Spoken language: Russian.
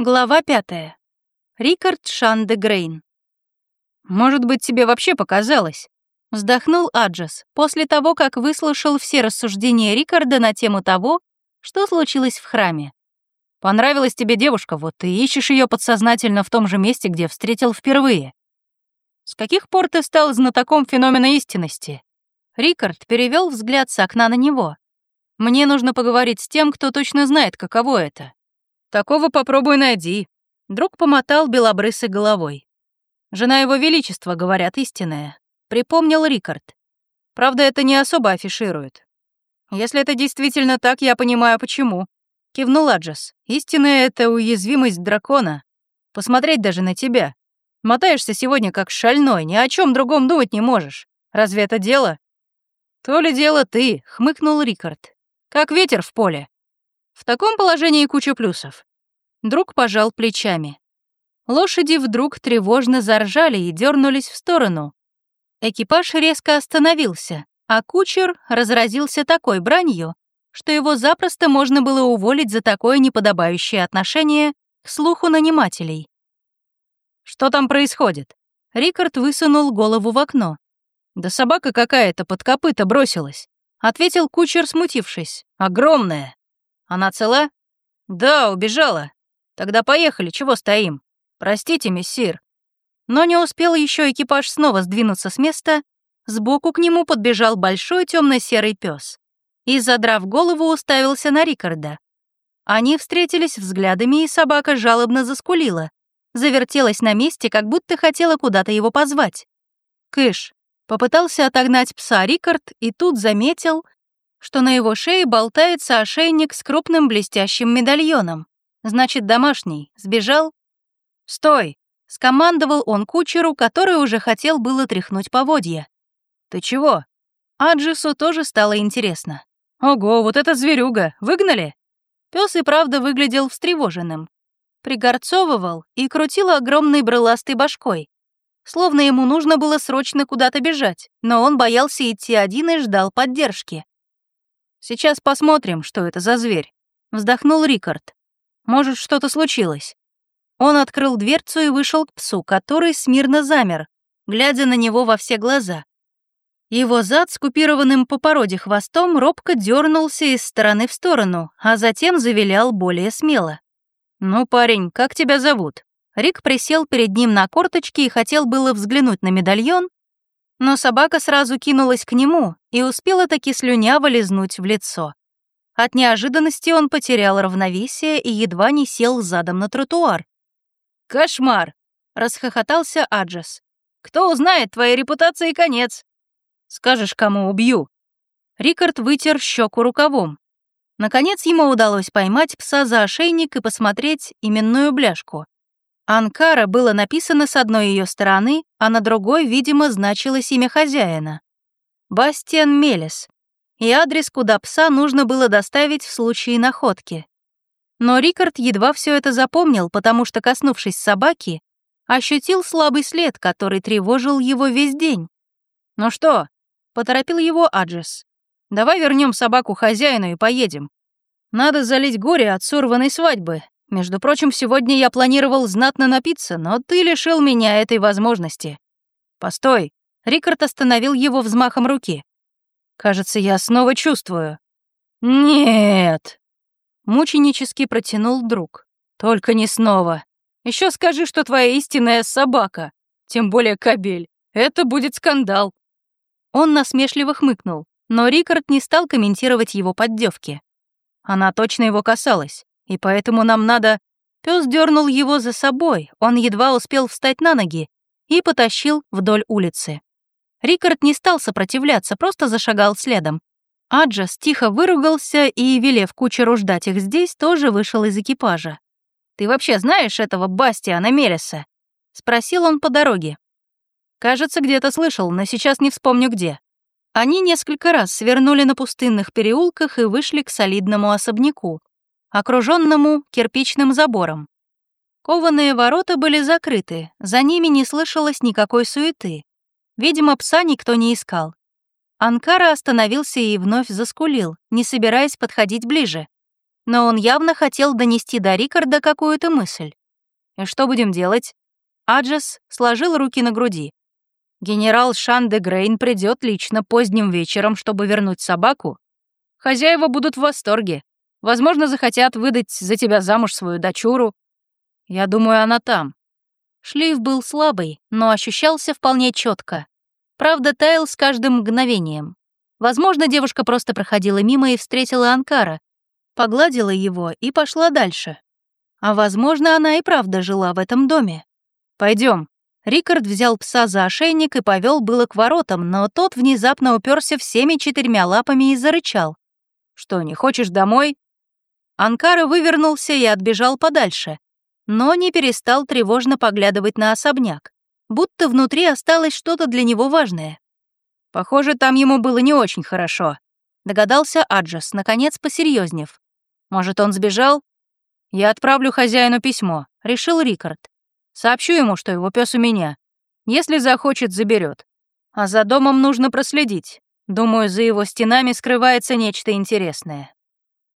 Глава пятая. Рикард Шанде Грейн. «Может быть, тебе вообще показалось?» — вздохнул Аджас после того, как выслушал все рассуждения Рикарда на тему того, что случилось в храме. «Понравилась тебе девушка, вот ты ищешь ее подсознательно в том же месте, где встретил впервые. С каких пор ты стал знатоком феномена истинности?» Рикард перевел взгляд с окна на него. «Мне нужно поговорить с тем, кто точно знает, каково это. Такого попробуй найди. Друг помотал белобрысой головой. Жена его величества, говорят, истинная. Припомнил Рикард. Правда, это не особо афиширует. Если это действительно так, я понимаю, почему. Кивнул Аджас. Истинная — это уязвимость дракона. Посмотреть даже на тебя. Мотаешься сегодня как шальной, ни о чем другом думать не можешь. Разве это дело? То ли дело ты, хмыкнул Рикард. Как ветер в поле. В таком положении куча плюсов. Друг пожал плечами. Лошади вдруг тревожно заржали и дернулись в сторону. Экипаж резко остановился, а кучер разразился такой бранью, что его запросто можно было уволить за такое неподобающее отношение к слуху нанимателей. «Что там происходит?» Рикард высунул голову в окно. «Да собака какая-то под копыта бросилась», — ответил кучер, смутившись. «Огромная». Она цела? Да, убежала. Тогда поехали, чего стоим? Простите, мессир. Но не успел еще экипаж снова сдвинуться с места, сбоку к нему подбежал большой темно-серый пес и, задрав голову, уставился на Рикарда. Они встретились взглядами, и собака жалобно заскулила, завертелась на месте, как будто хотела куда-то его позвать. Кыш попытался отогнать пса Рикард и тут заметил, что на его шее болтается ошейник с крупным блестящим медальоном. Значит, домашний. Сбежал? «Стой!» — скомандовал он кучеру, который уже хотел было тряхнуть поводья. «Ты чего?» Аджису тоже стало интересно. «Ого, вот это зверюга! Выгнали?» Пес и правда выглядел встревоженным. Пригорцовывал и крутил огромной брыластой башкой. Словно ему нужно было срочно куда-то бежать, но он боялся идти один и ждал поддержки. Сейчас посмотрим, что это за зверь», — вздохнул Рикард. «Может, что-то случилось». Он открыл дверцу и вышел к псу, который смирно замер, глядя на него во все глаза. Его зад с купированным по породе хвостом робко дернулся из стороны в сторону, а затем завилял более смело. «Ну, парень, как тебя зовут?» Рик присел перед ним на корточки и хотел было взглянуть на медальон, но собака сразу кинулась к нему и успела таки слюняво лизнуть в лицо. От неожиданности он потерял равновесие и едва не сел задом на тротуар. «Кошмар!» — расхохотался Аджас. «Кто узнает, твоей репутации конец!» «Скажешь, кому убью!» Рикард вытер щеку рукавом. Наконец ему удалось поймать пса за ошейник и посмотреть именную бляшку. Анкара было написано с одной ее стороны, а на другой, видимо, значилось имя хозяина. Бастиан Мелес. И адрес, куда пса нужно было доставить в случае находки. Но Рикард едва все это запомнил, потому что, коснувшись собаки, ощутил слабый след, который тревожил его весь день. «Ну что?» — поторопил его Аджес. «Давай вернем собаку хозяину и поедем. Надо залить горе от сорванной свадьбы, между прочим, сегодня я планировал знатно напиться, но ты лишил меня этой возможности. Постой. Рикард остановил его взмахом руки. Кажется, я снова чувствую. Нет. Мученически протянул друг. Только не снова. Еще скажи, что твоя истинная собака, тем более кобель. Это будет скандал. Он насмешливо хмыкнул, но Рикард не стал комментировать его поддевки. Она точно его касалась и поэтому нам надо...» Пес дернул его за собой, он едва успел встать на ноги и потащил вдоль улицы. Рикард не стал сопротивляться, просто зашагал следом. Аджас тихо выругался и, велев кучеру ждать их здесь, тоже вышел из экипажа. «Ты вообще знаешь этого Бастиана Мелеса?» — спросил он по дороге. «Кажется, где-то слышал, но сейчас не вспомню где». Они несколько раз свернули на пустынных переулках и вышли к солидному особняку, окруженному кирпичным забором. Кованые ворота были закрыты, за ними не слышалось никакой суеты. Видимо, пса никто не искал. Анкара остановился и вновь заскулил, не собираясь подходить ближе. но он явно хотел донести до Рикарда какую-то мысль. «И что будем делать?» Аджес сложил руки на груди. «Генерал Шан де Грейн придет лично поздним вечером, чтобы вернуть собаку. Хозяева будут в восторге. Возможно, захотят выдать за тебя замуж свою дочуру. Я думаю, она там». Шлейф был слабый, но ощущался вполне четко. Правда, таял с каждым мгновением. Возможно, девушка просто проходила мимо и встретила Анкара, погладила его и пошла дальше. А возможно, она и правда жила в этом доме. Пойдем. Рикард взял пса за ошейник и повел было к воротам, но тот внезапно уперся всеми четырьмя лапами и зарычал. «Что, не хочешь домой?» Анкара вывернулся и отбежал подальше, но не перестал тревожно поглядывать на особняк, будто внутри осталось что-то для него важное. Похоже, там ему было не очень хорошо, догадался Аджас, наконец посерьезнев. Может, он сбежал? Я отправлю хозяину письмо, решил Рикард. Сообщу ему, что его пес у меня. Если захочет, заберет. А за домом нужно проследить. Думаю, за его стенами скрывается нечто интересное.